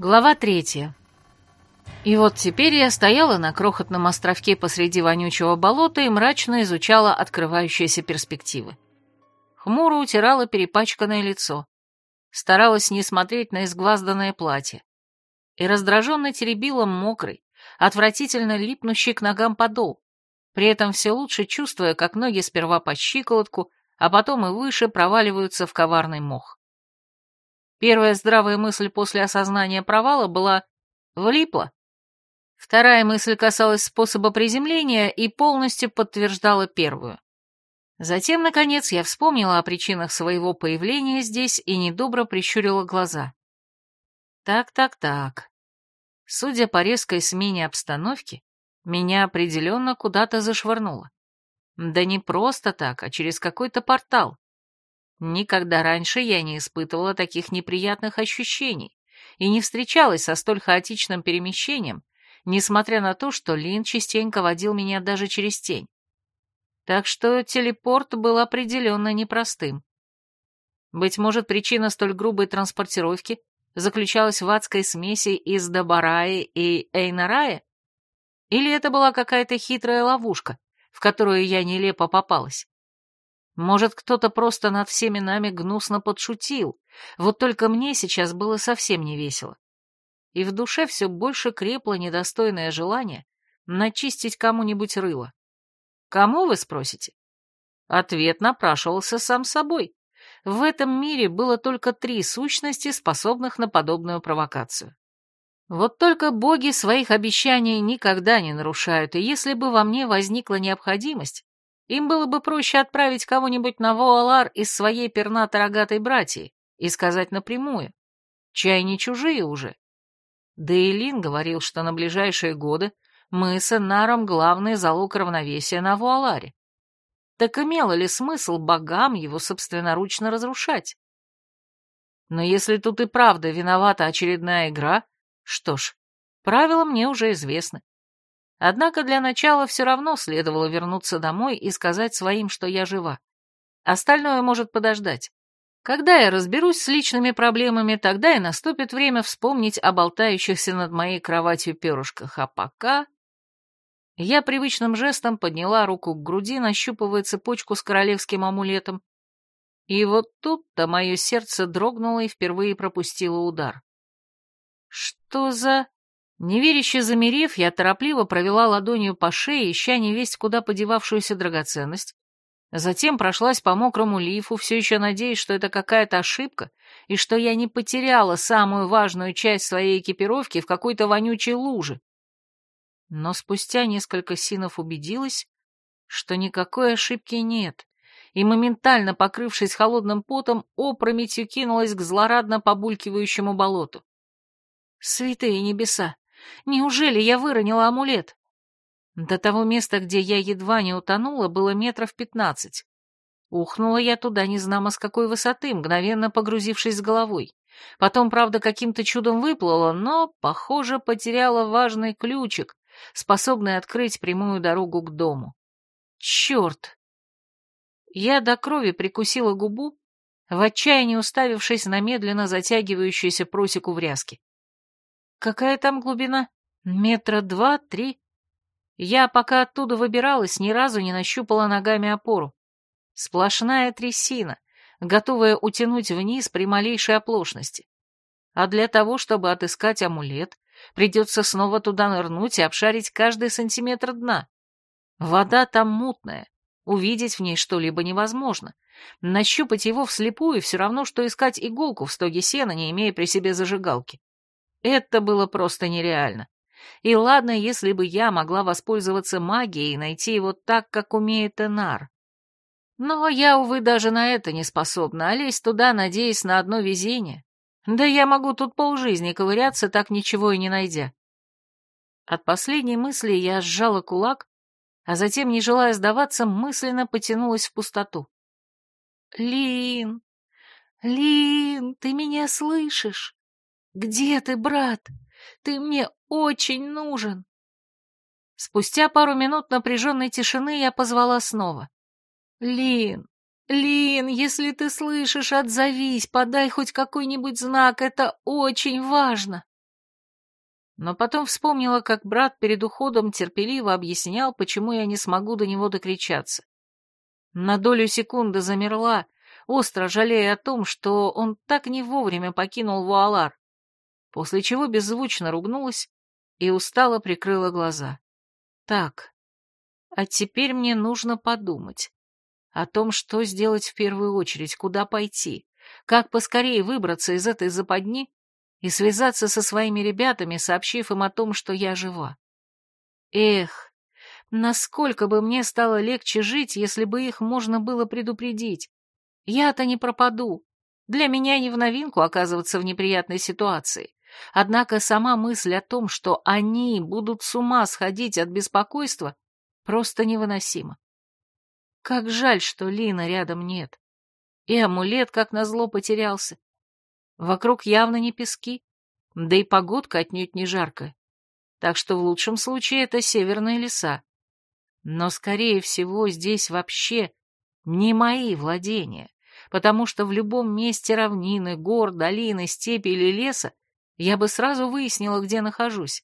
Глава третья. И вот теперь я стояла на крохотном островке посреди вонючего болота и мрачно изучала открывающиеся перспективы. Хмуро утирала перепачканное лицо, старалась не смотреть на изгвазданное платье и раздраженно теребила мокрый, отвратительно липнущий к ногам подол, при этом все лучше чувствуя, как ноги сперва по щиколотку, а потом и выше проваливаются в коварный мох. Первая здравая мысль после осознания провала была «влипла». Вторая мысль касалась способа приземления и полностью подтверждала первую. Затем, наконец, я вспомнила о причинах своего появления здесь и недобро прищурила глаза. Так-так-так. Судя по резкой смене обстановки, меня определенно куда-то зашвырнуло. Да не просто так, а через какой-то портал. Никогда раньше я не испытывала таких неприятных ощущений и не встречалась со столь хаотичным перемещением, несмотря на то, что Лин частенько водил меня даже через тень. Так что телепорт был определенно непростым. Быть может, причина столь грубой транспортировки заключалась в адской смеси из Дабараи и Эйнарая? Или это была какая-то хитрая ловушка, в которую я нелепо попалась? Может, кто-то просто над всеми нами гнусно подшутил, вот только мне сейчас было совсем не весело. И в душе все больше крепло недостойное желание начистить кому-нибудь рыло. Кому, вы спросите? Ответ напрашивался сам собой. В этом мире было только три сущности, способных на подобную провокацию. Вот только боги своих обещаний никогда не нарушают, и если бы во мне возникла необходимость, им было бы проще отправить кого-нибудь на Воалар из своей пернато-рогатой братьи и сказать напрямую. Чай не чужие уже. Да и Лин говорил, что на ближайшие годы мы с Энаром главный залог равновесия на Вуаларе. Так имело ли смысл богам его собственноручно разрушать? Но если тут и правда виновата очередная игра, что ж, правила мне уже известны. Однако для начала все равно следовало вернуться домой и сказать своим, что я жива. Остальное может подождать. Когда я разберусь с личными проблемами, тогда и наступит время вспомнить о болтающихся над моей кроватью перышках. А пока... Я привычным жестом подняла руку к груди, нащупывая цепочку с королевским амулетом. И вот тут-то мое сердце дрогнуло и впервые пропустило удар. Что за... Неверяще замерев, я торопливо провела ладонью по шее, ища невесть куда подевавшуюся драгоценность. Затем прошлась по мокрому лифу, все еще надеясь, что это какая-то ошибка, и что я не потеряла самую важную часть своей экипировки в какой-то вонючей луже. Но спустя несколько синов убедилась, что никакой ошибки нет, и, моментально покрывшись холодным потом, опрометью кинулась к злорадно побулькивающему болоту. Святые небеса! Неужели я выронила амулет? До того места, где я едва не утонула, было метров пятнадцать. Ухнула я туда незнамо с какой высоты, мгновенно погрузившись с головой. Потом, правда, каким-то чудом выплыла, но, похоже, потеряла важный ключик, способный открыть прямую дорогу к дому. Черт! Я до крови прикусила губу, в отчаянии уставившись на медленно затягивающуюся просеку в ряске. Какая там глубина? Метра два-три? Я, пока оттуда выбиралась, ни разу не нащупала ногами опору. Сплошная трясина, готовая утянуть вниз при малейшей оплошности. А для того, чтобы отыскать амулет, придется снова туда нырнуть и обшарить каждый сантиметр дна. Вода там мутная, увидеть в ней что-либо невозможно. Нащупать его вслепую все равно, что искать иголку в стоге сена, не имея при себе зажигалки. Это было просто нереально. И ладно, если бы я могла воспользоваться магией и найти его так, как умеет Энар. Но я, увы, даже на это не способна, а лезть туда, надеясь на одно везение. Да я могу тут полжизни ковыряться, так ничего и не найдя. От последней мысли я сжала кулак, а затем, не желая сдаваться, мысленно потянулась в пустоту. «Лин! Лин, ты меня слышишь?» «Где ты, брат? Ты мне очень нужен!» Спустя пару минут напряженной тишины я позвала снова. «Лин, Лин, если ты слышишь, отзовись, подай хоть какой-нибудь знак, это очень важно!» Но потом вспомнила, как брат перед уходом терпеливо объяснял, почему я не смогу до него докричаться. На долю секунды замерла, остро жалея о том, что он так не вовремя покинул Вуалар, после чего беззвучно ругнулась и устало прикрыла глаза. Так, а теперь мне нужно подумать о том, что сделать в первую очередь, куда пойти, как поскорее выбраться из этой западни и связаться со своими ребятами, сообщив им о том, что я жива. Эх, насколько бы мне стало легче жить, если бы их можно было предупредить. Я-то не пропаду. Для меня не в новинку оказываться в неприятной ситуации. Однако сама мысль о том, что они будут с ума сходить от беспокойства, просто невыносима. Как жаль, что Лина рядом нет. И амулет, как назло, потерялся. Вокруг явно не пески, да и погодка отнюдь не жаркая. Так что в лучшем случае это северные леса. Но, скорее всего, здесь вообще не мои владения, потому что в любом месте равнины, гор, долины, степи или леса я бы сразу выяснила, где нахожусь.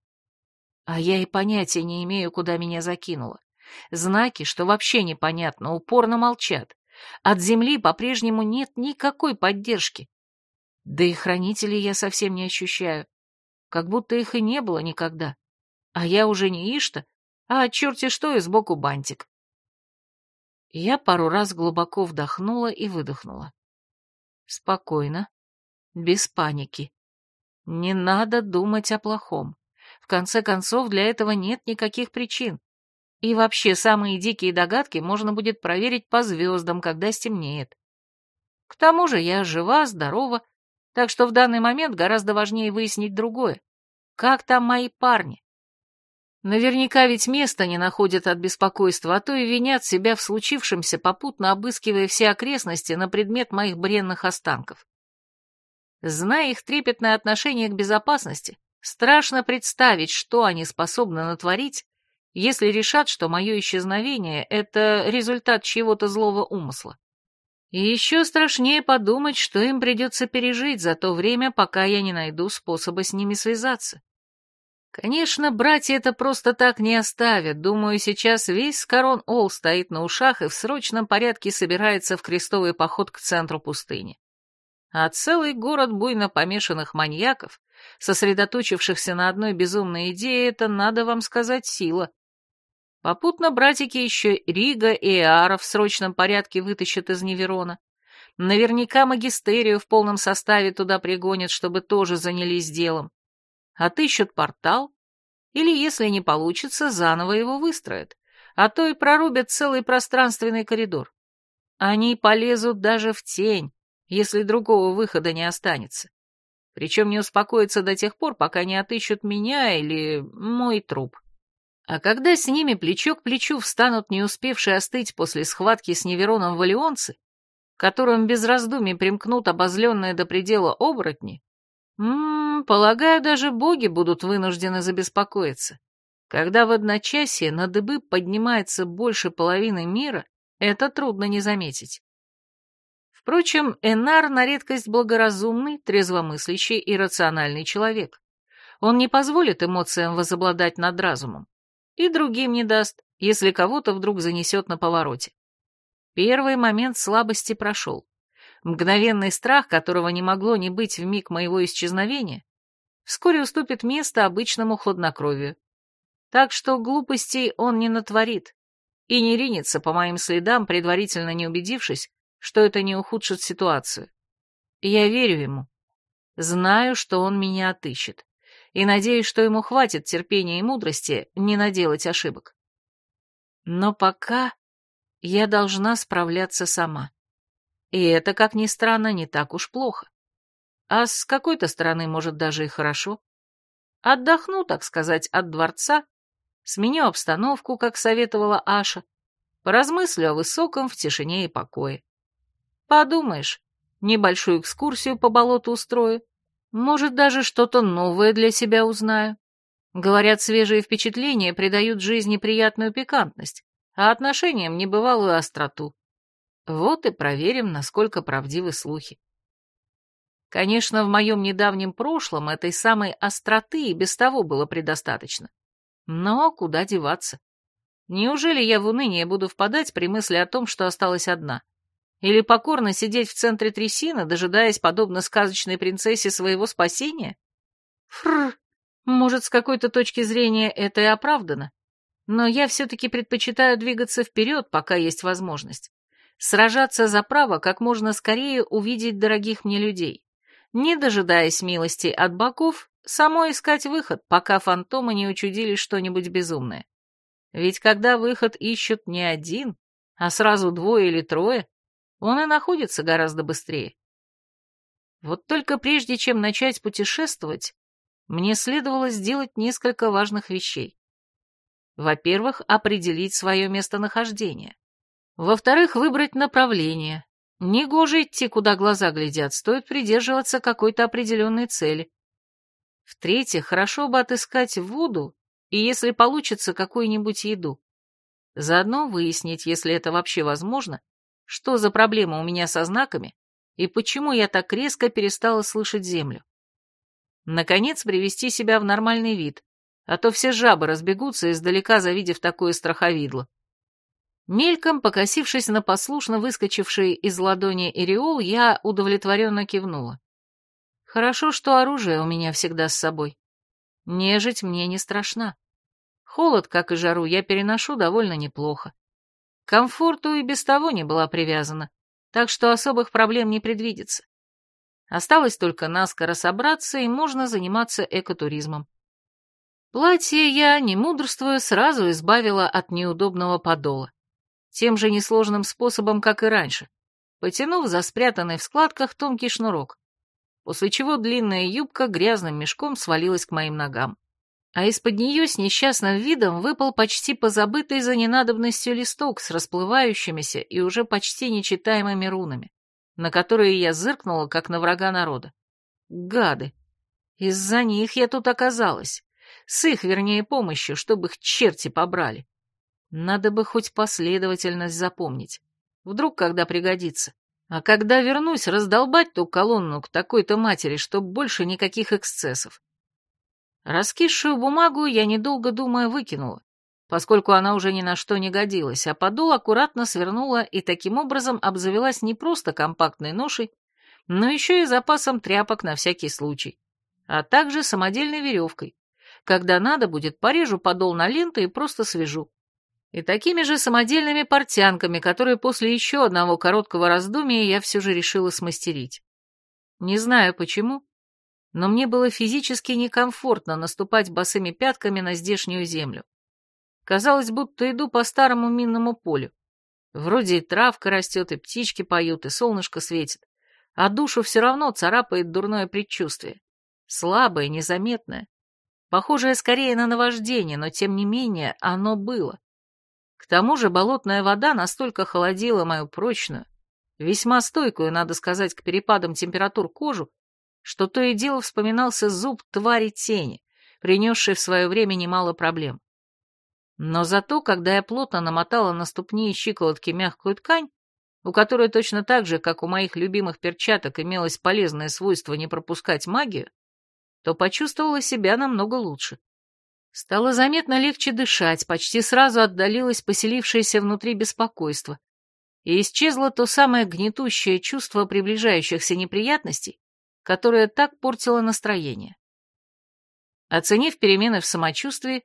А я и понятия не имею, куда меня закинуло. Знаки, что вообще непонятно, упорно молчат. От земли по-прежнему нет никакой поддержки. Да и хранителей я совсем не ощущаю. Как будто их и не было никогда. А я уже не Ишта, а черти что и сбоку бантик. Я пару раз глубоко вдохнула и выдохнула. Спокойно, без паники. Не надо думать о плохом. В конце концов, для этого нет никаких причин. И вообще, самые дикие догадки можно будет проверить по звездам, когда стемнеет. К тому же я жива, здорова так что в данный момент гораздо важнее выяснить другое. Как там мои парни? Наверняка ведь места не находят от беспокойства, а то и винят себя в случившемся, попутно обыскивая все окрестности на предмет моих бренных останков. Зная их трепетное отношение к безопасности, страшно представить, что они способны натворить, если решат, что мое исчезновение — это результат чьего-то злого умысла. И еще страшнее подумать, что им придется пережить за то время, пока я не найду способа с ними связаться. Конечно, братья это просто так не оставят. Думаю, сейчас весь Скорон Ол стоит на ушах и в срочном порядке собирается в крестовый поход к центру пустыни. А целый город буйно помешанных маньяков, сосредоточившихся на одной безумной идее, это, надо вам сказать, сила. Попутно братики еще Рига и Эара в срочном порядке вытащат из Неверона. Наверняка магистерию в полном составе туда пригонят, чтобы тоже занялись делом. Отыщут портал, или, если не получится, заново его выстроят, а то и прорубят целый пространственный коридор. Они полезут даже в тень, если другого выхода не останется. Причем не успокоятся до тех пор, пока не отыщут меня или мой труп. А когда с ними плечо к плечу встанут не успевшие остыть после схватки с Невероном валионцы, которым без раздумий примкнут обозленные до предела оборотни, м полагаю, даже боги будут вынуждены забеспокоиться. Когда в одночасье на дыбы поднимается больше половины мира, это трудно не заметить. Впрочем, Энар на редкость благоразумный, трезвомыслящий и рациональный человек. Он не позволит эмоциям возобладать над разумом и другим не даст, если кого-то вдруг занесет на повороте. Первый момент слабости прошел. Мгновенный страх, которого не могло не быть в миг моего исчезновения, вскоре уступит место обычному хладнокровию. Так что глупостей он не натворит и не ринется по моим следам, предварительно не убедившись, что это не ухудшит ситуацию. Я верю ему. Знаю, что он меня отыщет и надеюсь, что ему хватит терпения и мудрости не наделать ошибок. Но пока я должна справляться сама. И это, как ни странно, не так уж плохо. А с какой-то стороны, может, даже и хорошо. Отдохну, так сказать, от дворца, сменю обстановку, как советовала Аша, поразмыслю о высоком в тишине и покое. Подумаешь, небольшую экскурсию по болоту устрою, может, даже что-то новое для себя узнаю. Говорят, свежие впечатления придают жизни приятную пикантность, а отношениям небывалую остроту. Вот и проверим, насколько правдивы слухи. Конечно, в моем недавнем прошлом этой самой остроты и без того было предостаточно. Но куда деваться? Неужели я в уныние буду впадать при мысли о том, что осталась одна? Или покорно сидеть в центре трясины, дожидаясь, подобно сказочной принцессе, своего спасения? Фрр, может, с какой-то точки зрения это и оправдано. Но я все-таки предпочитаю двигаться вперед, пока есть возможность. Сражаться за право как можно скорее увидеть дорогих мне людей не дожидаясь милости от боков, само искать выход, пока фантомы не учудили что-нибудь безумное. Ведь когда выход ищут не один, а сразу двое или трое, он и находится гораздо быстрее. Вот только прежде чем начать путешествовать, мне следовало сделать несколько важных вещей. Во-первых, определить свое местонахождение. Во-вторых, выбрать направление, Негоже идти, куда глаза глядят, стоит придерживаться какой-то определенной цели. В-третьих, хорошо бы отыскать воду и, если получится, какую-нибудь еду. Заодно выяснить, если это вообще возможно, что за проблема у меня со знаками и почему я так резко перестала слышать землю. Наконец, привести себя в нормальный вид, а то все жабы разбегутся, издалека завидев такое страховидло. Мельком, покосившись на послушно выскочивший из ладони Иреол, я удовлетворенно кивнула. Хорошо, что оружие у меня всегда с собой. Нежить мне не страшна. Холод, как и жару, я переношу довольно неплохо. Комфорту и без того не была привязана, так что особых проблем не предвидится. Осталось только наскоро собраться, и можно заниматься экотуризмом. Платье я, не мудрствуя, сразу избавила от неудобного подола тем же несложным способом, как и раньше, потянув за спрятанный в складках тонкий шнурок, после чего длинная юбка грязным мешком свалилась к моим ногам. А из-под нее с несчастным видом выпал почти позабытый за ненадобностью листок с расплывающимися и уже почти нечитаемыми рунами, на которые я зыркнула, как на врага народа. Гады! Из-за них я тут оказалась. С их, вернее, помощью, чтобы их черти побрали. Надо бы хоть последовательность запомнить. Вдруг когда пригодится. А когда вернусь, раздолбать ту колонну к такой-то матери, чтоб больше никаких эксцессов. Раскисшую бумагу я, недолго думая, выкинула, поскольку она уже ни на что не годилась, а подол аккуратно свернула и таким образом обзавелась не просто компактной ношей, но еще и запасом тряпок на всякий случай, а также самодельной веревкой. Когда надо будет, порежу подол на ленты и просто свяжу и такими же самодельными портянками, которые после еще одного короткого раздумия я все же решила смастерить. Не знаю почему, но мне было физически некомфортно наступать босыми пятками на здешнюю землю. Казалось, будто иду по старому минному полю. Вроде и травка растет, и птички поют, и солнышко светит, а душу все равно царапает дурное предчувствие. Слабое, незаметное. Похожее скорее на наваждение, но тем не менее оно было. К тому же болотная вода настолько холодила мою прочную, весьма стойкую, надо сказать, к перепадам температур кожу, что то и дело вспоминался зуб твари тени, принесший в свое время немало проблем. Но зато, когда я плотно намотала на ступни и щиколотки мягкую ткань, у которой точно так же, как у моих любимых перчаток, имелось полезное свойство не пропускать магию, то почувствовала себя намного лучше. Стало заметно легче дышать, почти сразу отдалилось поселившееся внутри беспокойство, и исчезло то самое гнетущее чувство приближающихся неприятностей, которое так портило настроение. Оценив перемены в самочувствии,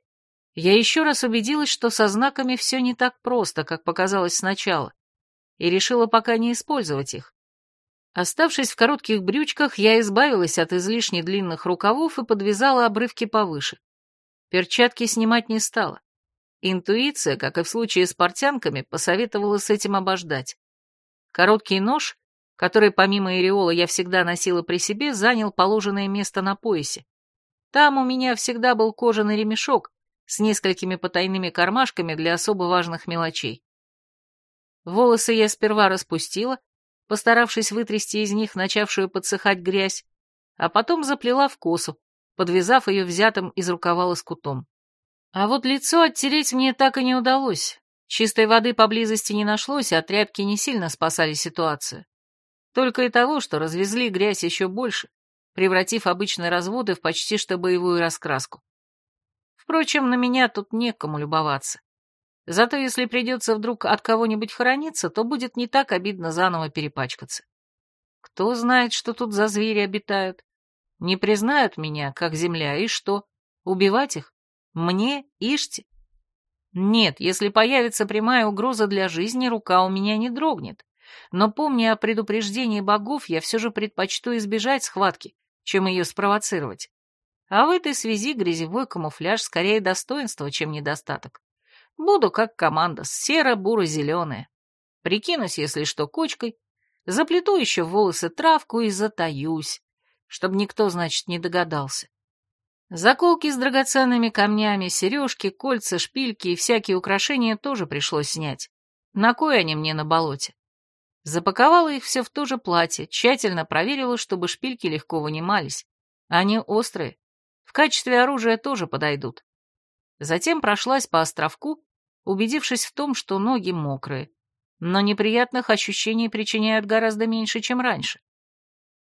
я еще раз убедилась, что со знаками все не так просто, как показалось сначала, и решила пока не использовать их. Оставшись в коротких брючках, я избавилась от излишне длинных рукавов и подвязала обрывки повыше. Перчатки снимать не стала. Интуиция, как и в случае с портянками, посоветовала с этим обождать. Короткий нож, который помимо иреола я всегда носила при себе, занял положенное место на поясе. Там у меня всегда был кожаный ремешок с несколькими потайными кармашками для особо важных мелочей. Волосы я сперва распустила, постаравшись вытрясти из них начавшую подсыхать грязь, а потом заплела в косу, подвязав ее взятым из рукава лоскутом. А вот лицо оттереть мне так и не удалось. Чистой воды поблизости не нашлось, а тряпки не сильно спасали ситуацию. Только и того, что развезли грязь еще больше, превратив обычные разводы в почти что боевую раскраску. Впрочем, на меня тут некому любоваться. Зато если придется вдруг от кого-нибудь хорониться, то будет не так обидно заново перепачкаться. Кто знает, что тут за звери обитают? Не признают меня, как земля, и что? Убивать их? Мне? Ишьте? Нет, если появится прямая угроза для жизни, рука у меня не дрогнет. Но помня о предупреждении богов, я все же предпочту избежать схватки, чем ее спровоцировать. А в этой связи грязевой камуфляж скорее достоинство, чем недостаток. Буду как команда, серо-буро-зеленая. Прикинусь, если что, кочкой, заплету еще в волосы травку и затаюсь, чтобы никто, значит, не догадался. Заколки с драгоценными камнями, сережки, кольца, шпильки и всякие украшения тоже пришлось снять. На кой они мне на болоте? Запаковала их все в то же платье, тщательно проверила, чтобы шпильки легко вынимались. Они острые. В качестве оружия тоже подойдут. Затем прошлась по островку, убедившись в том, что ноги мокрые, но неприятных ощущений причиняют гораздо меньше, чем раньше.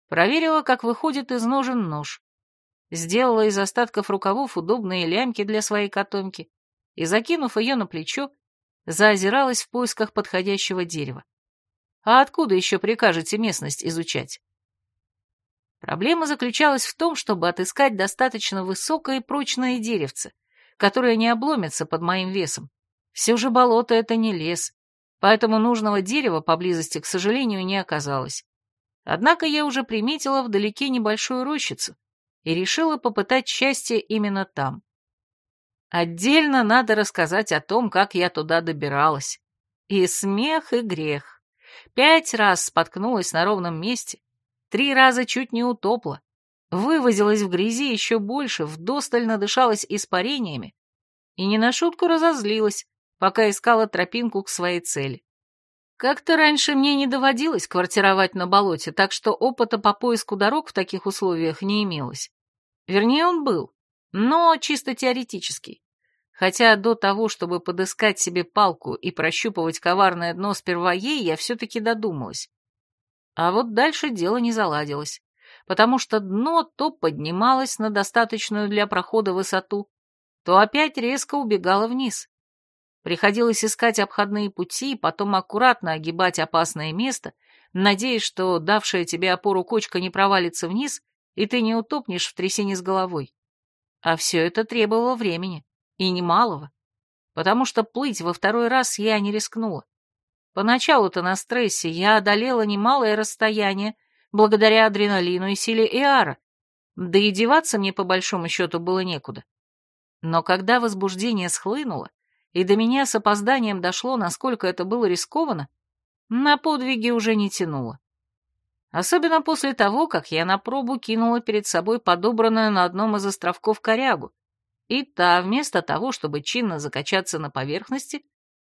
Проверила, как выходит из ножен нож сделала из остатков рукавов удобные лямки для своей котомки и, закинув ее на плечо, заозиралась в поисках подходящего дерева. А откуда еще прикажете местность изучать? Проблема заключалась в том, чтобы отыскать достаточно высокое и прочное деревце, которое не обломится под моим весом. Все же болото — это не лес, поэтому нужного дерева поблизости, к сожалению, не оказалось. Однако я уже приметила вдалеке небольшую рощицу, и решила попытать счастье именно там. Отдельно надо рассказать о том, как я туда добиралась. И смех, и грех. Пять раз споткнулась на ровном месте, три раза чуть не утопла, вывозилась в грязи еще больше, вдосталь надышалась испарениями и не на шутку разозлилась, пока искала тропинку к своей цели. Как-то раньше мне не доводилось квартировать на болоте, так что опыта по поиску дорог в таких условиях не имелось. Вернее, он был, но чисто теоретический. Хотя до того, чтобы подыскать себе палку и прощупывать коварное дно сперва ей, я все-таки додумалась. А вот дальше дело не заладилось, потому что дно то поднималось на достаточную для прохода высоту, то опять резко убегало вниз. Приходилось искать обходные пути, потом аккуратно огибать опасное место, надеясь, что давшая тебе опору кочка не провалится вниз и ты не утопнешь в трясине с головой. А все это требовало времени, и немалого, потому что плыть во второй раз я не рискнула. Поначалу-то на стрессе я одолела немалое расстояние благодаря адреналину и силе Иара, да и деваться мне по большому счету было некуда. Но когда возбуждение схлынуло, и до меня с опозданием дошло, насколько это было рискованно, на подвиги уже не тянуло. Особенно после того, как я на пробу кинула перед собой подобранную на одном из островков корягу, и та, вместо того, чтобы чинно закачаться на поверхности,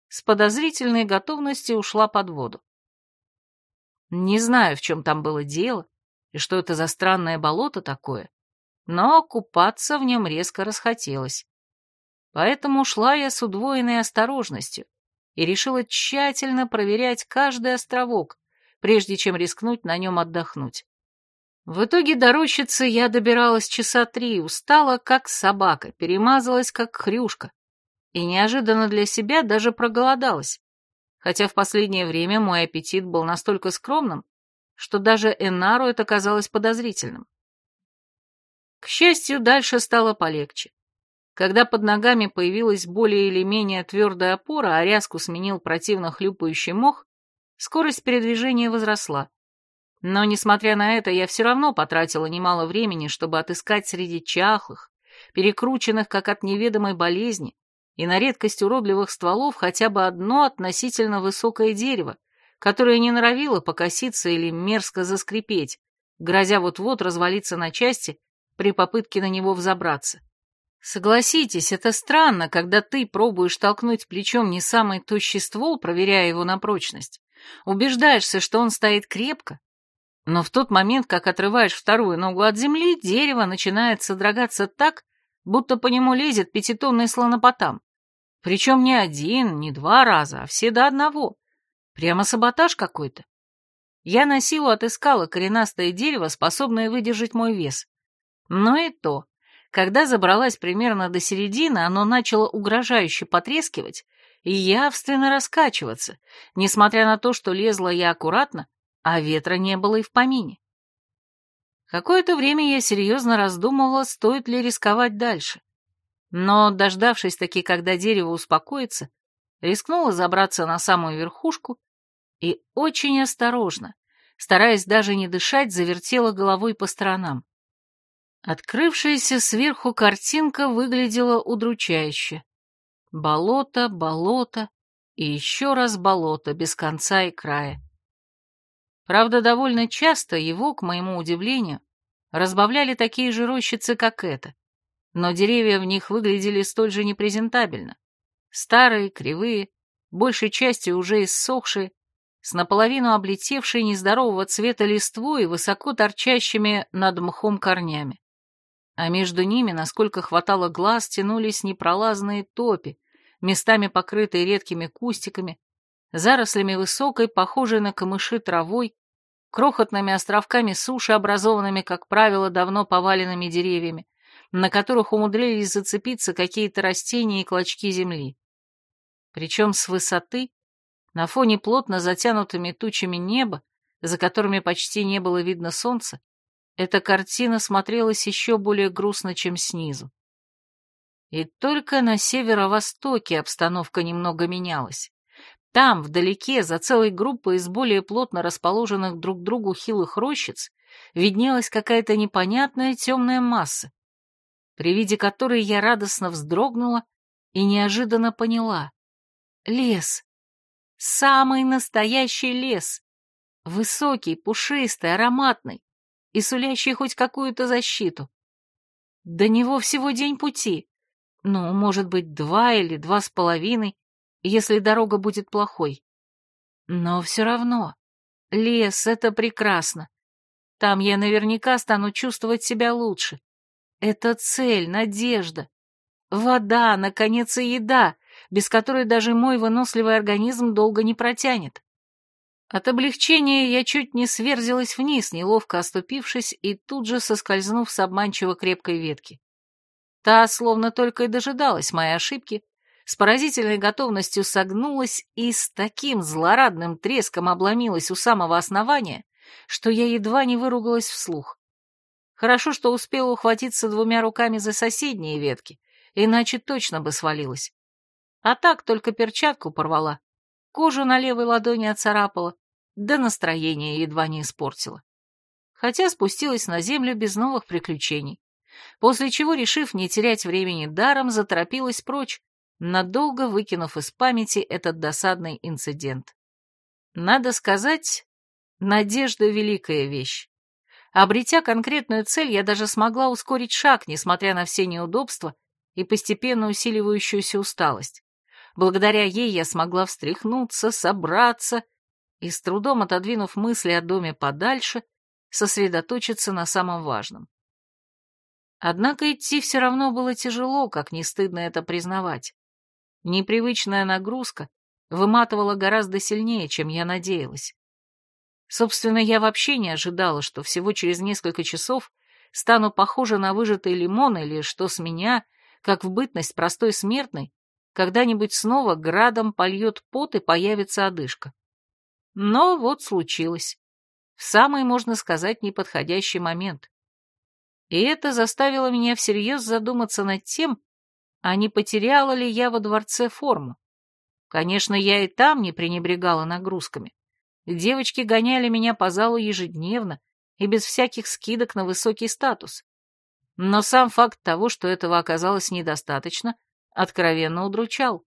с подозрительной готовностью ушла под воду. Не знаю, в чем там было дело, и что это за странное болото такое, но купаться в нем резко расхотелось. Поэтому ушла я с удвоенной осторожностью и решила тщательно проверять каждый островок, прежде чем рискнуть на нем отдохнуть. В итоге до рощицы я добиралась часа три, устала, как собака, перемазалась, как хрюшка, и неожиданно для себя даже проголодалась, хотя в последнее время мой аппетит был настолько скромным, что даже Энару это казалось подозрительным. К счастью, дальше стало полегче. Когда под ногами появилась более или менее твердая опора, а ряску сменил противно хлюпающий мох, скорость передвижения возросла. Но, несмотря на это, я все равно потратила немало времени, чтобы отыскать среди чахлых, перекрученных как от неведомой болезни, и на редкость уродливых стволов хотя бы одно относительно высокое дерево, которое не норовило покоситься или мерзко заскрипеть, грозя вот-вот развалиться на части при попытке на него взобраться. Согласитесь, это странно, когда ты пробуешь толкнуть плечом не самый тощий ствол, проверяя его на прочность, убеждаешься, что он стоит крепко, но в тот момент, как отрываешь вторую ногу от земли, дерево начинает содрогаться так, будто по нему лезет пятитонный слонопотам. Причем не один, не два раза, а все до одного. Прямо саботаж какой-то. я на силу отыскала коренастое дерево, способное выдержать мой вес. Но и то, когда забралась примерно до середины, оно начало угрожающе потрескивать и явственно раскачиваться, несмотря на то, что лезла я аккуратно, а ветра не было и в помине. Какое-то время я серьезно раздумывала, стоит ли рисковать дальше. Но, дождавшись таки, когда дерево успокоится, рискнула забраться на самую верхушку и очень осторожно, стараясь даже не дышать, завертела головой по сторонам. Открывшаяся сверху картинка выглядела удручающе. Болото, болото и еще раз болото, без конца и края. Правда, довольно часто его, к моему удивлению, разбавляли такие же рощицы, как эта, но деревья в них выглядели столь же непрезентабельно. Старые, кривые, большей частью уже иссохшие, с наполовину облетевшей нездорового цвета листвой и высоко торчащими над мхом корнями. А между ними, насколько хватало глаз, тянулись непролазные топи, местами покрытые редкими кустиками, зарослями высокой, похожей на камыши травой, крохотными островками суши, образованными, как правило, давно поваленными деревьями, на которых умудрились зацепиться какие-то растения и клочки земли. Причем с высоты, на фоне плотно затянутыми тучами неба, за которыми почти не было видно солнца, эта картина смотрелась еще более грустно, чем снизу. И только на северо-востоке обстановка немного менялась. Там, вдалеке, за целой группой из более плотно расположенных друг к другу хилых рощиц, виднелась какая-то непонятная темная масса, при виде которой я радостно вздрогнула и неожиданно поняла. Лес. Самый настоящий лес. Высокий, пушистый, ароматный и сулящий хоть какую-то защиту. До него всего день пути. Ну, может быть, два или два с половиной, если дорога будет плохой. Но все равно, лес — это прекрасно. Там я наверняка стану чувствовать себя лучше. Это цель, надежда. Вода, наконец, и еда, без которой даже мой выносливый организм долго не протянет. От облегчения я чуть не сверзилась вниз, неловко оступившись и тут же соскользнув с обманчиво крепкой ветки. Та словно только и дожидалась моей ошибки, с поразительной готовностью согнулась и с таким злорадным треском обломилась у самого основания, что я едва не выругалась вслух. Хорошо, что успела ухватиться двумя руками за соседние ветки, иначе точно бы свалилась. А так только перчатку порвала, кожу на левой ладони оцарапала, да настроение едва не испортила. Хотя спустилась на землю без новых приключений, после чего, решив не терять времени даром, заторопилась прочь, надолго выкинув из памяти этот досадный инцидент. Надо сказать, надежда — великая вещь. Обретя конкретную цель, я даже смогла ускорить шаг, несмотря на все неудобства и постепенно усиливающуюся усталость. Благодаря ей я смогла встряхнуться, собраться и, с трудом отодвинув мысли о доме подальше, сосредоточиться на самом важном. Однако идти все равно было тяжело, как не стыдно это признавать. Непривычная нагрузка выматывала гораздо сильнее, чем я надеялась. Собственно, я вообще не ожидала, что всего через несколько часов стану похожа на выжатый лимон или что с меня, как в бытность простой смертной, когда-нибудь снова градом польет пот и появится одышка. Но вот случилось. В самый, можно сказать, неподходящий момент. И это заставило меня всерьез задуматься над тем, а не потеряла ли я во дворце форму. Конечно, я и там не пренебрегала нагрузками. Девочки гоняли меня по залу ежедневно и без всяких скидок на высокий статус. Но сам факт того, что этого оказалось недостаточно, откровенно удручал.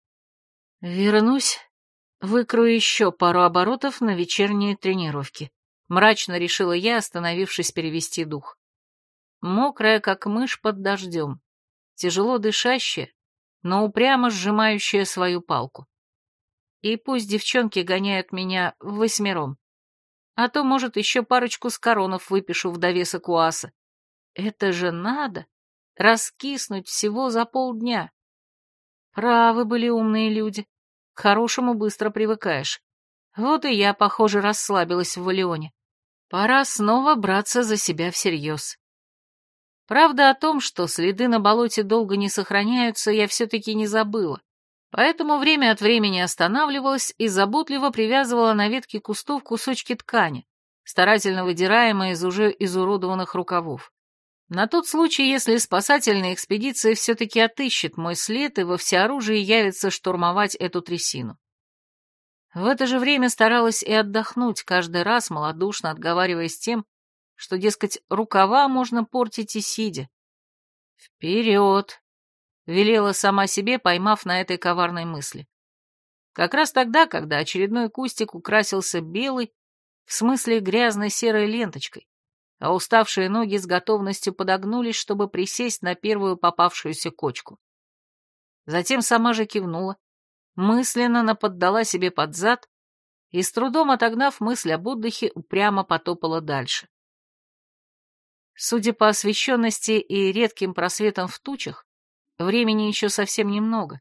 Вернусь, выкрою еще пару оборотов на вечерние тренировки. Мрачно решила я, остановившись перевести дух. Мокрая, как мышь под дождем тяжело дышащая, но упрямо сжимающая свою палку. И пусть девчонки гоняют меня восьмером. А то, может, еще парочку скоронов выпишу в довесок уаса. Это же надо! Раскиснуть всего за полдня. Правы были умные люди. К хорошему быстро привыкаешь. Вот и я, похоже, расслабилась в Валионе. Пора снова браться за себя всерьез. Правда о том, что следы на болоте долго не сохраняются, я все-таки не забыла. Поэтому время от времени останавливалась и заботливо привязывала на ветки кустов кусочки ткани, старательно выдираемые из уже изуродованных рукавов. На тот случай, если спасательная экспедиция все-таки отыщет мой след и во всеоружии явится штурмовать эту трясину. В это же время старалась и отдохнуть, каждый раз малодушно отговариваясь тем, что, дескать, рукава можно портить и сидя. «Вперед!» — велела сама себе, поймав на этой коварной мысли. Как раз тогда, когда очередной кустик украсился белой, в смысле грязной серой ленточкой, а уставшие ноги с готовностью подогнулись, чтобы присесть на первую попавшуюся кочку. Затем сама же кивнула, мысленно наподдала себе под зад и, с трудом отогнав мысль об отдыхе, упрямо потопала дальше. Судя по освещенности и редким просветам в тучах, времени еще совсем немного.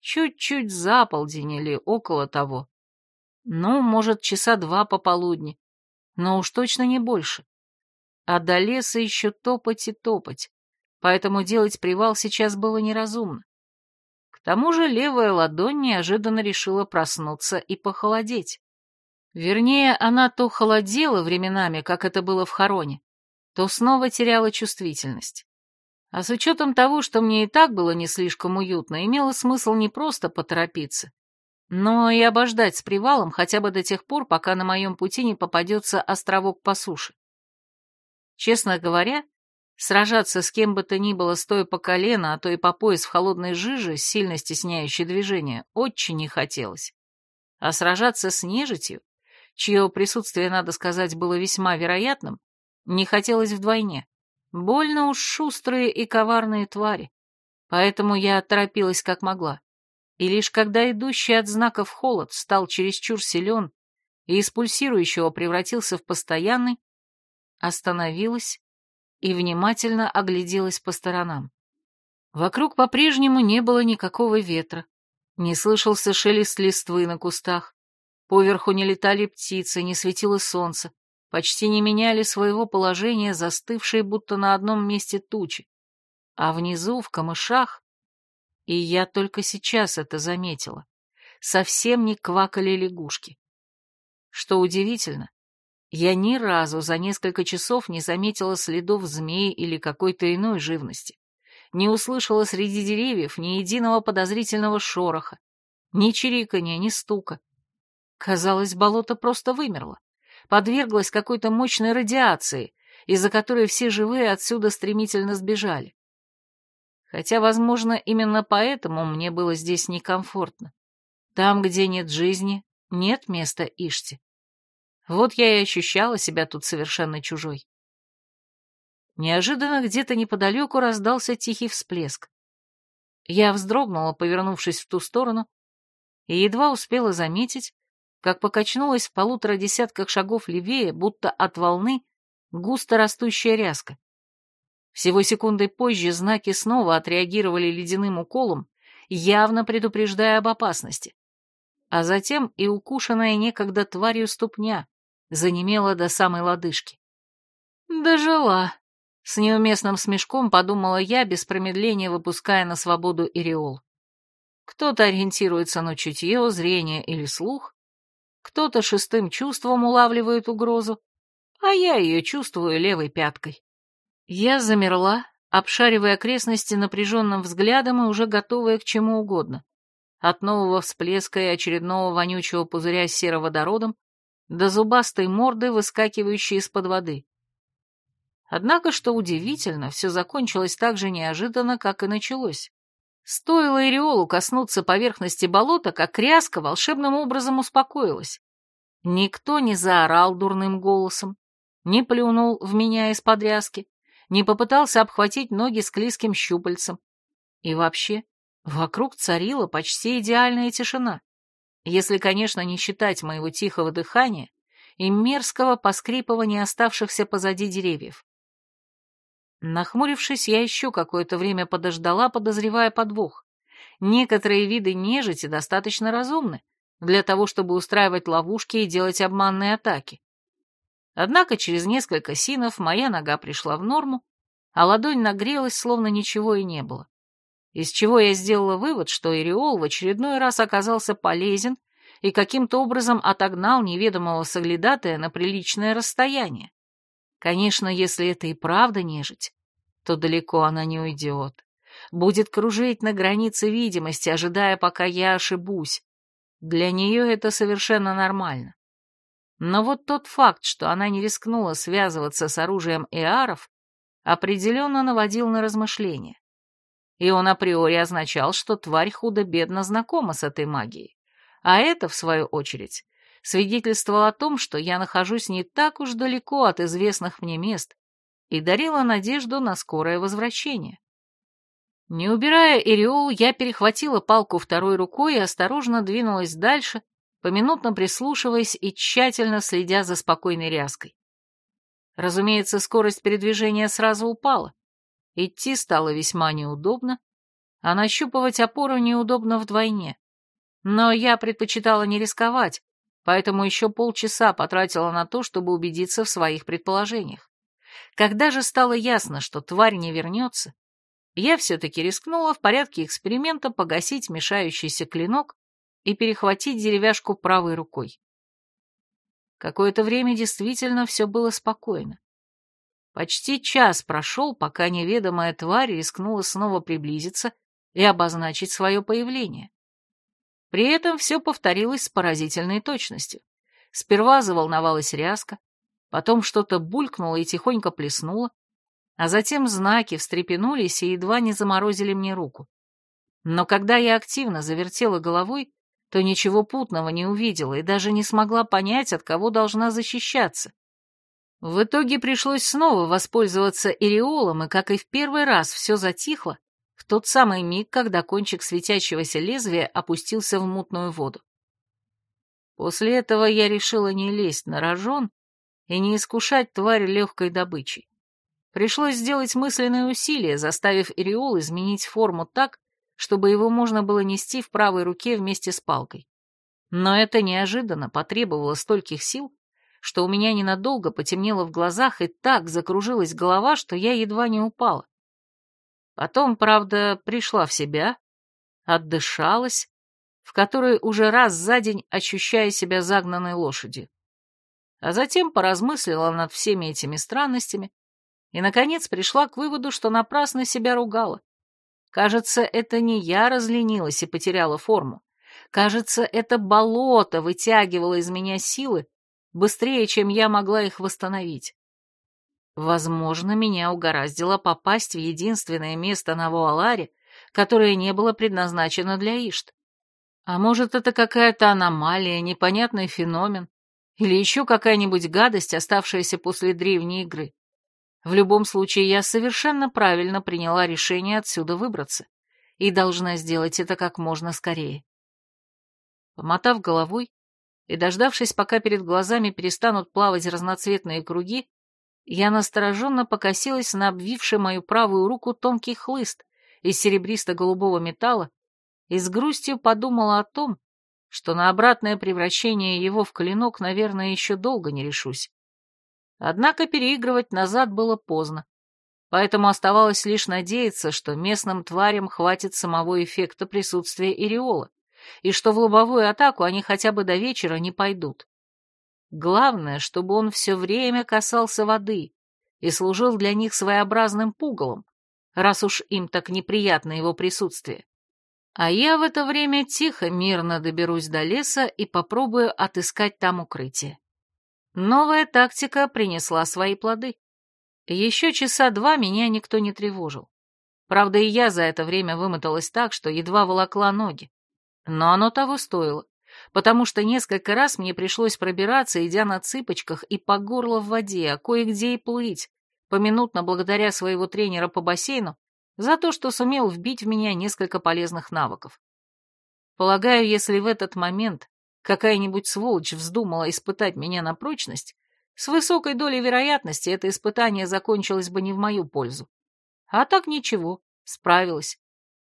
Чуть-чуть за полдень или около того. Ну, может, часа два пополудни, но уж точно не больше а до леса еще топать и топать, поэтому делать привал сейчас было неразумно. К тому же левая ладонь неожиданно решила проснуться и похолодеть. Вернее, она то холодела временами, как это было в хороне, то снова теряла чувствительность. А с учетом того, что мне и так было не слишком уютно, имело смысл не просто поторопиться, но и обождать с привалом хотя бы до тех пор, пока на моем пути не попадется островок по суше. Честно говоря, сражаться с кем бы то ни было стоя по колено, а то и по пояс в холодной жиже, сильно стесняющей движения, очень не хотелось. А сражаться с нежитью, чье присутствие, надо сказать, было весьма вероятным, не хотелось вдвойне. Больно уж шустрые и коварные твари. Поэтому я торопилась как могла. И лишь когда идущий от знаков холод стал чересчур силен и из пульсирующего превратился в постоянный, остановилась и внимательно огляделась по сторонам. Вокруг по-прежнему не было никакого ветра, не слышался шелест листвы на кустах, поверху не летали птицы, не светило солнце, почти не меняли своего положения застывшие будто на одном месте тучи, а внизу, в камышах, и я только сейчас это заметила, совсем не квакали лягушки. Что удивительно, я ни разу за несколько часов не заметила следов змеи или какой-то иной живности, не услышала среди деревьев ни единого подозрительного шороха, ни чириканья, ни стука. Казалось, болото просто вымерло, подверглось какой-то мощной радиации, из-за которой все живые отсюда стремительно сбежали. Хотя, возможно, именно поэтому мне было здесь некомфортно. Там, где нет жизни, нет места Ишти. Вот я и ощущала себя тут совершенно чужой. Неожиданно где-то неподалеку раздался тихий всплеск. Я вздрогнула, повернувшись в ту сторону, и едва успела заметить, как покачнулась в полутора десятках шагов левее, будто от волны, густо растущая ряска. Всего секундой позже знаки снова отреагировали ледяным уколом, явно предупреждая об опасности. А затем и укушенная некогда тварью ступня, занемела до самой лодыжки. «Дожила», — с неуместным смешком подумала я, без промедления выпуская на свободу Иреол. Кто-то ориентируется на чутье, зрение или слух, кто-то шестым чувством улавливает угрозу, а я ее чувствую левой пяткой. Я замерла, обшаривая окрестности напряженным взглядом и уже готовая к чему угодно. От нового всплеска и очередного вонючего пузыря с сероводородом до зубастой морды, выскакивающей из-под воды. Однако, что удивительно, все закончилось так же неожиданно, как и началось. Стоило Иреолу коснуться поверхности болота, как ряска волшебным образом успокоилась. Никто не заорал дурным голосом, не плюнул в меня из-под ряски, не попытался обхватить ноги склизким щупальцем. И вообще, вокруг царила почти идеальная тишина если, конечно, не считать моего тихого дыхания и мерзкого поскрипывания оставшихся позади деревьев. Нахмурившись, я еще какое-то время подождала, подозревая подвох. Некоторые виды нежити достаточно разумны, для того, чтобы устраивать ловушки и делать обманные атаки. Однако через несколько синов моя нога пришла в норму, а ладонь нагрелась, словно ничего и не было. Из чего я сделала вывод, что Иреол в очередной раз оказался полезен и каким-то образом отогнал неведомого соглядатая на приличное расстояние. Конечно, если это и правда нежить, то далеко она не уйдет. Будет кружить на границе видимости, ожидая, пока я ошибусь. Для нее это совершенно нормально. Но вот тот факт, что она не рискнула связываться с оружием эаров, определенно наводил на размышления. И он априори означал, что тварь худо-бедно знакома с этой магией. А это, в свою очередь, свидетельствовало о том, что я нахожусь не так уж далеко от известных мне мест и дарила надежду на скорое возвращение. Не убирая Ириол, я перехватила палку второй рукой и осторожно двинулась дальше, поминутно прислушиваясь и тщательно следя за спокойной ряской. Разумеется, скорость передвижения сразу упала. Идти стало весьма неудобно, а нащупывать опору неудобно вдвойне. Но я предпочитала не рисковать, поэтому еще полчаса потратила на то, чтобы убедиться в своих предположениях. Когда же стало ясно, что тварь не вернется, я все-таки рискнула в порядке эксперимента погасить мешающийся клинок и перехватить деревяшку правой рукой. Какое-то время действительно все было спокойно. Почти час прошел, пока неведомая тварь рискнула снова приблизиться и обозначить свое появление. При этом все повторилось с поразительной точностью. Сперва заволновалась ряска, потом что-то булькнуло и тихонько плеснуло, а затем знаки встрепенулись и едва не заморозили мне руку. Но когда я активно завертела головой, то ничего путного не увидела и даже не смогла понять, от кого должна защищаться. В итоге пришлось снова воспользоваться иреолом, и, как и в первый раз, все затихло тот самый миг, когда кончик светящегося лезвия опустился в мутную воду. После этого я решила не лезть на рожон и не искушать тварь легкой добычей. Пришлось сделать мысленное усилие, заставив иреол изменить форму так, чтобы его можно было нести в правой руке вместе с палкой. Но это неожиданно потребовало стольких сил, что у меня ненадолго потемнело в глазах и так закружилась голова, что я едва не упала. Потом, правда, пришла в себя, отдышалась, в которой уже раз за день ощущая себя загнанной лошадью. А затем поразмыслила над всеми этими странностями и, наконец, пришла к выводу, что напрасно себя ругала. Кажется, это не я разленилась и потеряла форму. Кажется, это болото вытягивало из меня силы быстрее, чем я могла их восстановить. Возможно, меня угораздило попасть в единственное место на Вуаларе, которое не было предназначено для Ишт. А может, это какая-то аномалия, непонятный феномен, или еще какая-нибудь гадость, оставшаяся после древней игры. В любом случае, я совершенно правильно приняла решение отсюда выбраться и должна сделать это как можно скорее. Помотав головой и дождавшись, пока перед глазами перестанут плавать разноцветные круги, я настороженно покосилась на обвивший мою правую руку тонкий хлыст из серебристо-голубого металла и с грустью подумала о том, что на обратное превращение его в клинок, наверное, еще долго не решусь. Однако переигрывать назад было поздно, поэтому оставалось лишь надеяться, что местным тварям хватит самого эффекта присутствия Иреола, и что в лобовую атаку они хотя бы до вечера не пойдут. Главное, чтобы он все время касался воды и служил для них своеобразным пугалом, раз уж им так неприятно его присутствие. А я в это время тихо, мирно доберусь до леса и попробую отыскать там укрытие. Новая тактика принесла свои плоды. Еще часа два меня никто не тревожил. Правда, и я за это время вымоталась так, что едва волокла ноги. Но оно того стоило, потому что несколько раз мне пришлось пробираться, идя на цыпочках и по горло в воде, а кое-где и плыть, поминутно благодаря своего тренера по бассейну за то, что сумел вбить в меня несколько полезных навыков. Полагаю, если в этот момент какая-нибудь сволочь вздумала испытать меня на прочность, с высокой долей вероятности это испытание закончилось бы не в мою пользу. А так ничего, справилась.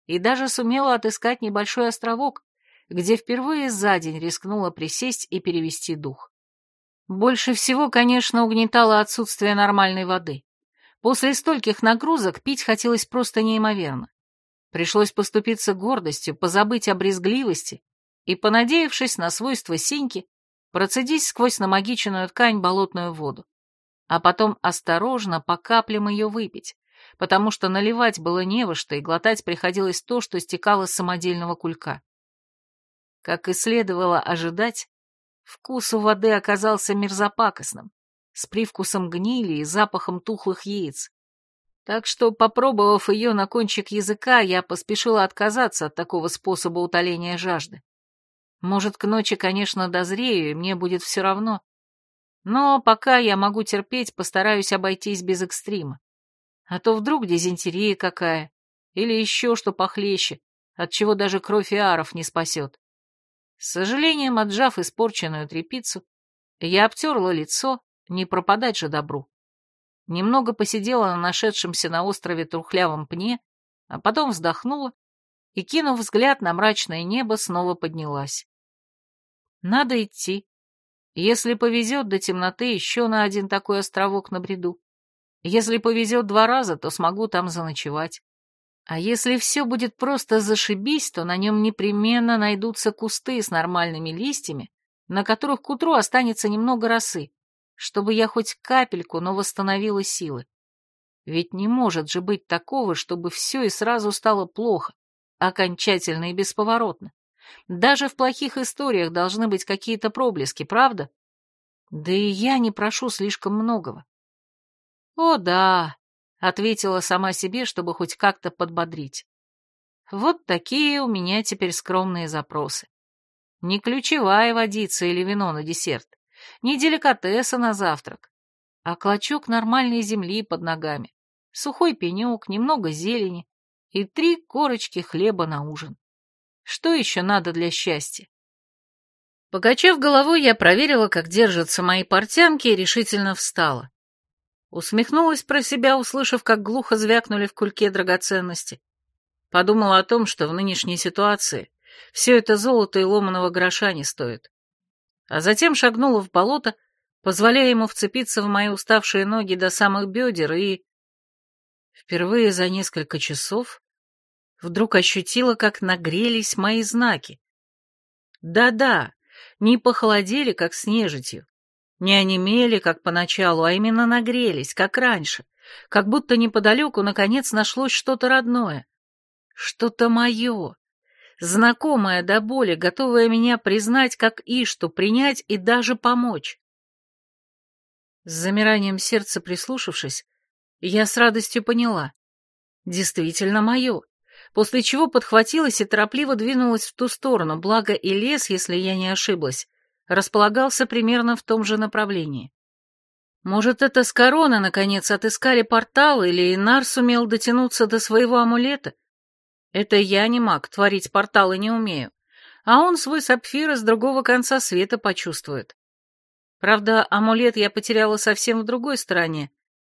И даже сумела отыскать небольшой островок, где впервые за день рискнула присесть и перевести дух. Больше всего, конечно, угнетало отсутствие нормальной воды. После стольких нагрузок пить хотелось просто неимоверно. Пришлось поступиться гордостью, позабыть о брезгливости и, понадеявшись на свойства синьки, процедить сквозь намагиченную ткань болотную воду, а потом осторожно по каплям ее выпить, потому что наливать было не во что, и глотать приходилось то, что стекало с самодельного кулька. Как и следовало ожидать, вкус у воды оказался мерзопакостным, с привкусом гнили и запахом тухлых яиц. Так что, попробовав ее на кончик языка, я поспешила отказаться от такого способа утоления жажды. Может, к ночи, конечно, дозрею, и мне будет все равно. Но пока я могу терпеть, постараюсь обойтись без экстрима. А то вдруг дизентерия какая, или еще что похлеще, от чего даже кровь иаров не спасет. С сожалением, отжав испорченную тряпицу, я обтерла лицо, не пропадать же добру. Немного посидела на нашедшемся на острове трухлявом пне, а потом вздохнула и, кинув взгляд на мрачное небо, снова поднялась. Надо идти. Если повезет до темноты, еще на один такой островок на бреду. Если повезет два раза, то смогу там заночевать. А если все будет просто зашибись, то на нем непременно найдутся кусты с нормальными листьями, на которых к утру останется немного росы, чтобы я хоть капельку, но восстановила силы. Ведь не может же быть такого, чтобы все и сразу стало плохо, окончательно и бесповоротно. Даже в плохих историях должны быть какие-то проблески, правда? Да и я не прошу слишком многого. О, да, ответила сама себе, чтобы хоть как-то подбодрить. Вот такие у меня теперь скромные запросы. Не ключевая водица или вино на десерт, не деликатеса на завтрак, а клочок нормальной земли под ногами, сухой пенек, немного зелени и три корочки хлеба на ужин. Что еще надо для счастья? Покачав головой, я проверила, как держатся мои портянки, и решительно встала. Усмехнулась про себя, услышав, как глухо звякнули в кульке драгоценности. Подумала о том, что в нынешней ситуации все это золото и ломаного гроша не стоит. А затем шагнула в болото, позволяя ему вцепиться в мои уставшие ноги до самых бедер, и... Впервые за несколько часов вдруг ощутила, как нагрелись мои знаки. Да-да, не похолодели, как с нежитью, не онемели, как поначалу, а именно нагрелись, как раньше, как будто неподалеку, наконец, нашлось что-то родное, что-то мое, знакомое до боли, готовое меня признать как Ишту, принять и даже помочь. С замиранием сердца прислушавшись, я с радостью поняла. Действительно мое после чего подхватилась и торопливо двинулась в ту сторону, благо и лес, если я не ошиблась, располагался примерно в том же направлении. Может, это с короны, наконец, отыскали портал, или Инар сумел дотянуться до своего амулета? Это я не маг, творить порталы не умею, а он свой сапфир с другого конца света почувствует. Правда, амулет я потеряла совсем в другой стороне,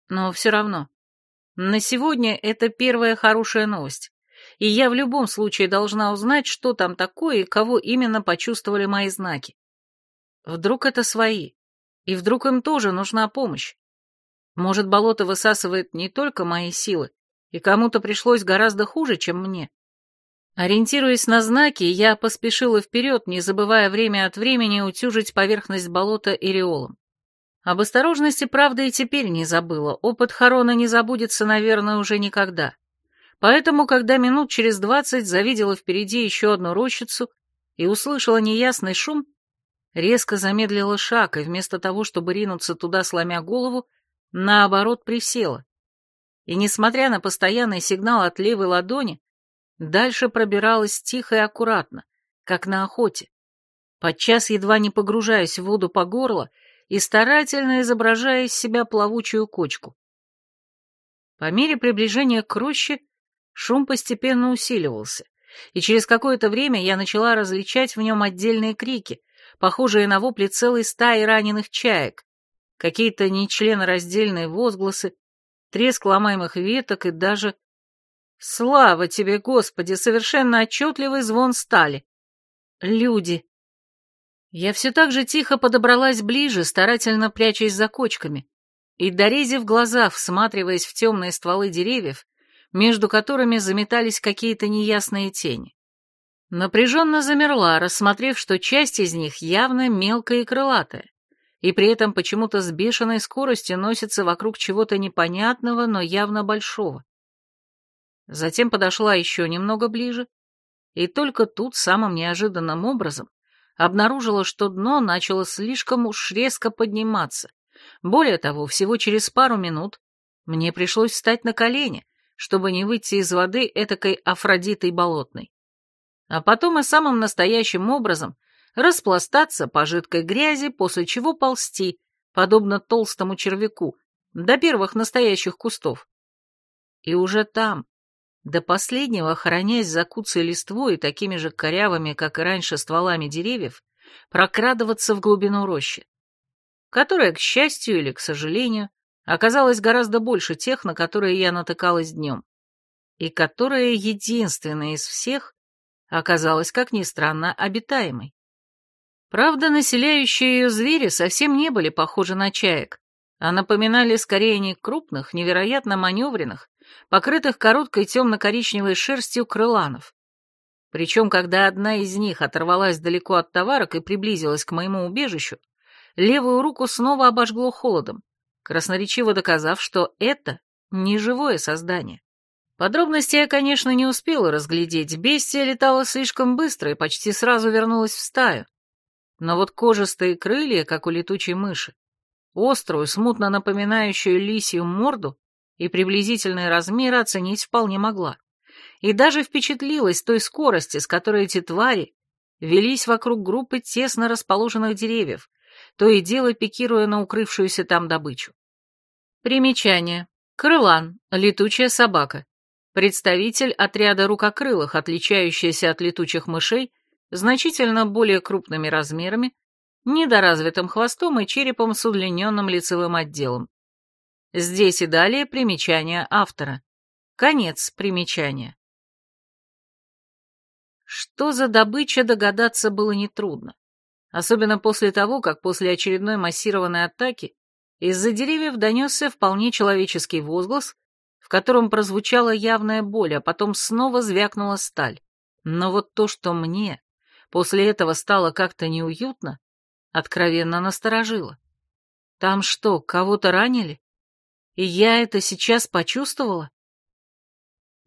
но все равно. На сегодня это первая хорошая новость и я в любом случае должна узнать, что там такое и кого именно почувствовали мои знаки. Вдруг это свои, и вдруг им тоже нужна помощь. Может, болото высасывает не только мои силы, и кому-то пришлось гораздо хуже, чем мне. Ориентируясь на знаки, я поспешила вперед, не забывая время от времени утюжить поверхность болота иреолом. Об осторожности, правда, и теперь не забыла. Опыт Харона не забудется, наверное, уже никогда. Поэтому, когда минут через двадцать завидела впереди еще одну рощицу и услышала неясный шум, резко замедлила шаг и вместо того, чтобы ринуться туда, сломя голову, наоборот присела. И, несмотря на постоянный сигнал от левой ладони, дальше пробиралась тихо и аккуратно, как на охоте, подчас едва не погружаясь в воду по горло и старательно изображая из себя плавучую кочку. По мере приближения к роще Шум постепенно усиливался, и через какое-то время я начала различать в нем отдельные крики, похожие на вопли целой стаи раненых чаек, какие-то нечленораздельные возгласы, треск ломаемых веток и даже... Слава тебе, Господи, совершенно отчетливый звон стали. Люди. Я все так же тихо подобралась ближе, старательно прячась за кочками, и, дорезив глаза, всматриваясь в темные стволы деревьев, между которыми заметались какие-то неясные тени. Напряженно замерла, рассмотрев, что часть из них явно мелкая и крылатая, и при этом почему-то с бешеной скоростью носится вокруг чего-то непонятного, но явно большого. Затем подошла еще немного ближе, и только тут самым неожиданным образом обнаружила, что дно начало слишком уж резко подниматься. Более того, всего через пару минут мне пришлось встать на колени, чтобы не выйти из воды этакой Афродитой болотной. А потом и самым настоящим образом распластаться по жидкой грязи, после чего ползти, подобно толстому червяку, до первых настоящих кустов. И уже там, до последнего, хоронясь за куцей листвой и такими же корявыми, как и раньше, стволами деревьев, прокрадываться в глубину рощи, которая, к счастью или к сожалению, оказалась гораздо больше тех, на которые я натыкалась днем, и которая единственная из всех оказалась, как ни странно, обитаемой. Правда, населяющие ее звери совсем не были похожи на чаек, а напоминали скорее не крупных, невероятно маневренных, покрытых короткой темно-коричневой шерстью крыланов. Причем, когда одна из них оторвалась далеко от товарок и приблизилась к моему убежищу, левую руку снова обожгло холодом, красноречиво доказав, что это не живое создание. Подробности я, конечно, не успела разглядеть, бестия летала слишком быстро и почти сразу вернулась в стаю, но вот кожистые крылья, как у летучей мыши, острую, смутно напоминающую лисью морду и приблизительные размеры оценить вполне могла. И даже впечатлилась той скорости, с которой эти твари велись вокруг группы тесно расположенных деревьев, то и дело пикируя на укрывшуюся там добычу. Примечание. Крылан, летучая собака. Представитель отряда рукокрылых, отличающийся от летучих мышей значительно более крупными размерами, недоразвитым хвостом и черепом с удлиненным лицевым отделом. Здесь и далее примечание автора. Конец примечания. Что за добыча, догадаться было нетрудно. Особенно после того, как после очередной массированной атаки из-за деревьев донесся вполне человеческий возглас, в котором прозвучала явная боль, а потом снова звякнула сталь. Но вот то, что мне после этого стало как-то неуютно, откровенно насторожило. Там что, кого-то ранили? И я это сейчас почувствовала?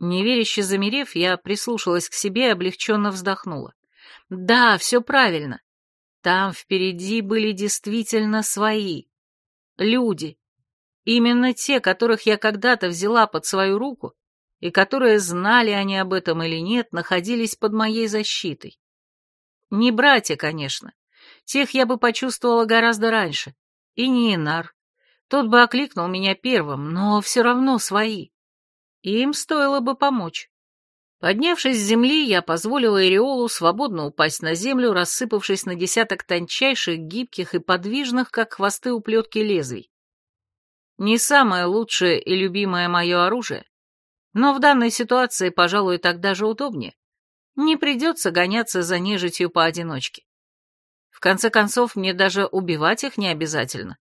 Неверяще замерев, я прислушалась к себе и облегченно вздохнула. Да, все правильно. Там впереди были действительно свои. Люди. Именно те, которых я когда-то взяла под свою руку, и которые, знали они об этом или нет, находились под моей защитой. Не братья, конечно. Тех я бы почувствовала гораздо раньше. И не Инар. Тот бы окликнул меня первым, но все равно свои. Им стоило бы помочь. Поднявшись с земли, я позволила Эриолу свободно упасть на землю, рассыпавшись на десяток тончайших, гибких и подвижных, как хвосты у плетки лезвий. Не самое лучшее и любимое мое оружие, но в данной ситуации, пожалуй, так даже удобнее. Не придется гоняться за нежитью поодиночке. В конце концов, мне даже убивать их не обязательно.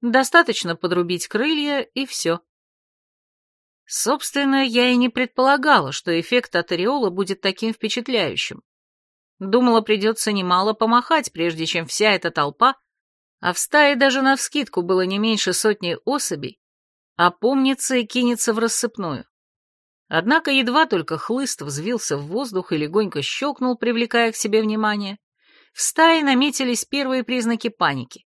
Достаточно подрубить крылья, и все. Собственно, я и не предполагала, что эффект от ореола будет таким впечатляющим. Думала, придется немало помахать, прежде чем вся эта толпа, а в стае даже навскидку было не меньше сотни особей, опомнится и кинется в рассыпную. Однако едва только хлыст взвился в воздух и легонько щелкнул, привлекая к себе внимание, в стае наметились первые признаки паники.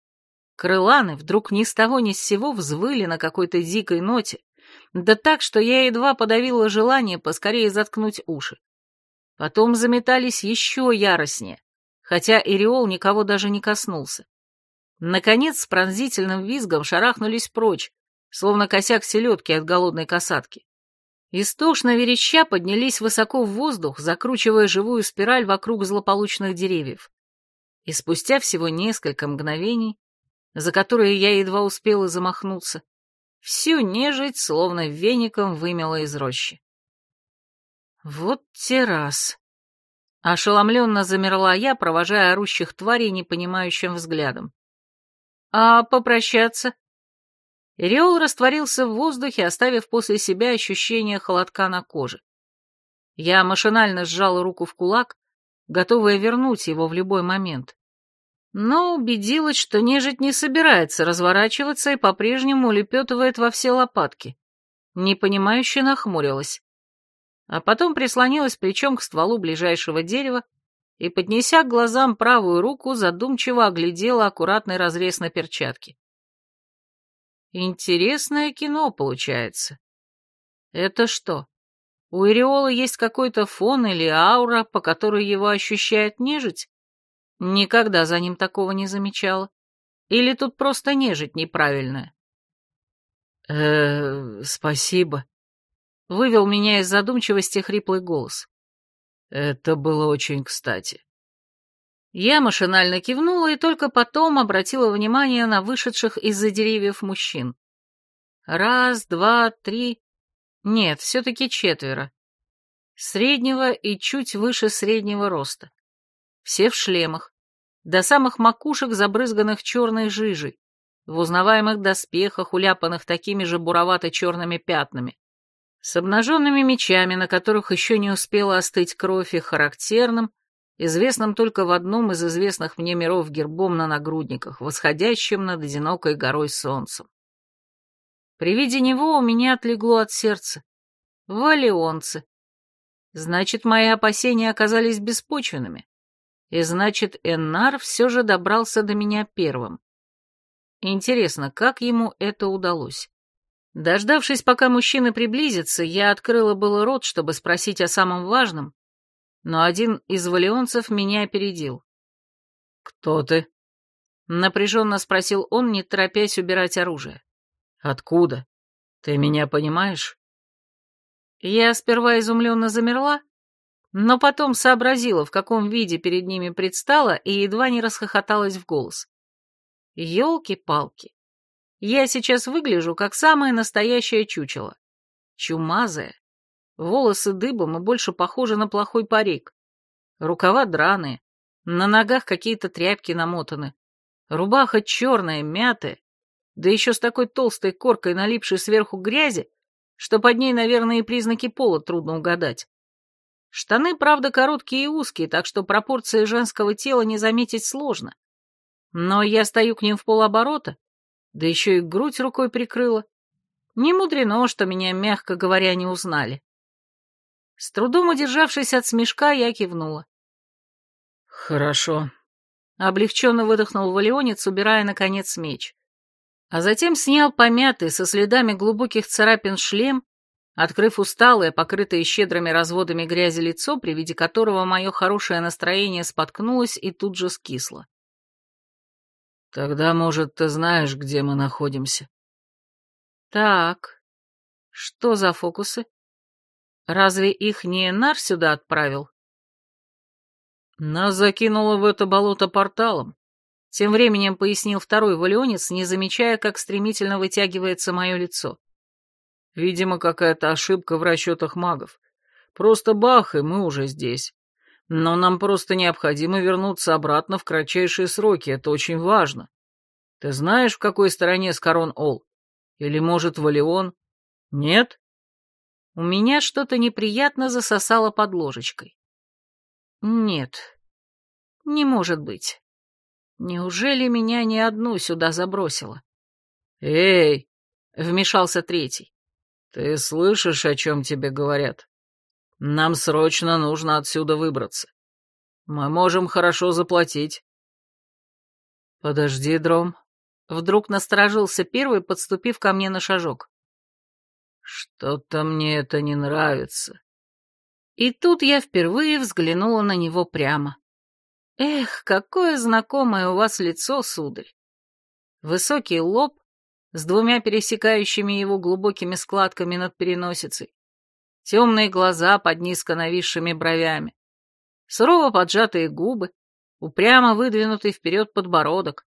Крыланы вдруг ни с того ни с сего взвыли на какой-то дикой ноте, да так, что я едва подавила желание поскорее заткнуть уши. Потом заметались еще яростнее, хотя Иреол никого даже не коснулся. Наконец, с пронзительным визгом шарахнулись прочь, словно косяк селедки от голодной касатки. Истошно вереща поднялись высоко в воздух, закручивая живую спираль вокруг злополучных деревьев. И спустя всего несколько мгновений, за которые я едва успела замахнуться, всю нежить словно веником вымела из рощи. Вот те раз. Ошеломленно замерла я, провожая орущих тварей непонимающим взглядом. «А попрощаться?» Ореол растворился в воздухе, оставив после себя ощущение холодка на коже. Я машинально сжала руку в кулак, готовая вернуть его в любой момент. Но убедилась, что нежить не собирается разворачиваться и по-прежнему улепетывает во все лопатки. Непонимающе нахмурилась. А потом прислонилась плечом к стволу ближайшего дерева и, поднеся к глазам правую руку, задумчиво оглядела аккуратный разрез на перчатке. Интересное кино получается. Это что, у Иреола есть какой-то фон или аура, по которой его ощущает нежить? Никогда за ним такого не замечала. Или тут просто нежить неправильная? э спасибо. Вывел меня из задумчивости хриплый голос. Это было очень кстати. Я машинально кивнула и только потом обратила внимание на вышедших из-за деревьев мужчин. Раз, два, три... Нет, все-таки четверо. Среднего и чуть выше среднего роста. Все в шлемах. До самых макушек, забрызганных черной жижей, в узнаваемых доспехах, уляпанных такими же буровато-черными пятнами, с обнаженными мечами, на которых еще не успела остыть кровь, и характерным, известным только в одном из известных мне миров гербом на нагрудниках, восходящим над одинокой горой солнцем. При виде него у меня отлегло от сердца. Валионцы. Значит, мои опасения оказались беспочвенными. И значит, Эннар все же добрался до меня первым. Интересно, как ему это удалось? Дождавшись, пока мужчины приблизятся, я открыла было рот, чтобы спросить о самом важном, но один из валионцев меня опередил. «Кто ты?» — напряженно спросил он, не торопясь убирать оружие. «Откуда? Ты меня понимаешь?» Я сперва изумленно замерла, но потом сообразила, в каком виде перед ними предстала, и едва не расхохоталась в голос. «Елки-палки! Я сейчас выгляжу, как самое настоящее чучело. Чумазая, волосы дыбом и больше похожи на плохой парик. Рукава драные, на ногах какие-то тряпки намотаны. Рубаха черная, мятая, да еще с такой толстой коркой, налипшей сверху грязи, что под ней, наверное, и признаки пола трудно угадать. Штаны, правда, короткие и узкие, так что пропорции женского тела не заметить сложно. Но я стою к ним в полоборота, да еще и грудь рукой прикрыла. Не мудрено, что меня, мягко говоря, не узнали. С трудом удержавшись от смешка, я кивнула. «Хорошо», — облегченно выдохнул Валионец, убирая, наконец, меч. А затем снял помятый, со следами глубоких царапин шлем, открыв усталое, покрытое щедрыми разводами грязи лицо, при виде которого мое хорошее настроение споткнулось и тут же скисло. «Тогда, может, ты знаешь, где мы находимся?» «Так, что за фокусы?» Разве их не Нар сюда отправил? Нас закинуло в это болото порталом. Тем временем пояснил второй валионец, не замечая, как стремительно вытягивается мое лицо. Видимо, какая-то ошибка в расчетах магов. Просто бах, и мы уже здесь. Но нам просто необходимо вернуться обратно в кратчайшие сроки, это очень важно. Ты знаешь, в какой стороне Скорон Ол? Или, может, Валион? Нет? У меня что-то неприятно засосало под ложечкой. Нет, не может быть. Неужели меня ни одну сюда забросило? Эй, вмешался третий. Ты слышишь, о чем тебе говорят? Нам срочно нужно отсюда выбраться. Мы можем хорошо заплатить. Подожди, Дром. Вдруг насторожился первый, подступив ко мне на шажок. Что-то мне это не нравится. И тут я впервые взглянула на него прямо. Эх, какое знакомое у вас лицо, сударь. Высокий лоб с двумя пересекающими его глубокими складками над переносицей, темные глаза под низко нависшими бровями, сурово поджатые губы, упрямо выдвинутый вперед подбородок,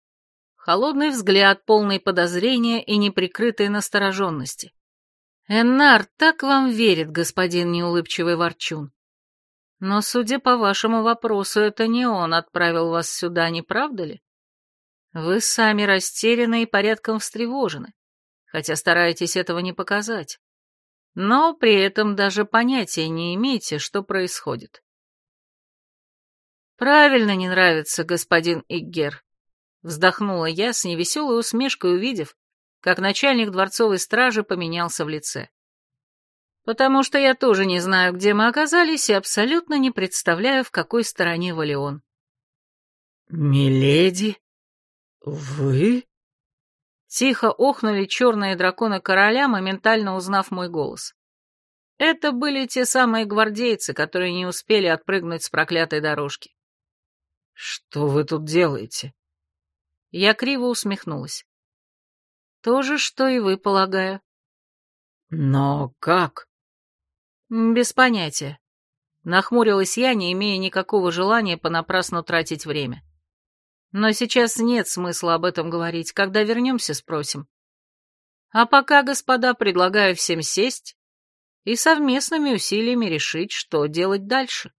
холодный взгляд, полный подозрения и неприкрытой настороженности. Эннар так вам верит, господин неулыбчивый ворчун. Но, судя по вашему вопросу, это не он отправил вас сюда, не правда ли? Вы сами растеряны и порядком встревожены, хотя стараетесь этого не показать. Но при этом даже понятия не имеете, что происходит. Правильно не нравится, господин Иггер. Вздохнула я с невеселой усмешкой, увидев, как начальник дворцовой стражи поменялся в лице. Потому что я тоже не знаю, где мы оказались, и абсолютно не представляю, в какой стороне Валион. «Миледи? Вы?» Тихо охнули черные драконы короля, моментально узнав мой голос. Это были те самые гвардейцы, которые не успели отпрыгнуть с проклятой дорожки. «Что вы тут делаете?» Я криво усмехнулась. «То же, что и вы, полагаю». «Но как?» «Без понятия». Нахмурилась я, не имея никакого желания понапрасну тратить время. Но сейчас нет смысла об этом говорить, когда вернемся, спросим. А пока, господа, предлагаю всем сесть и совместными усилиями решить, что делать дальше.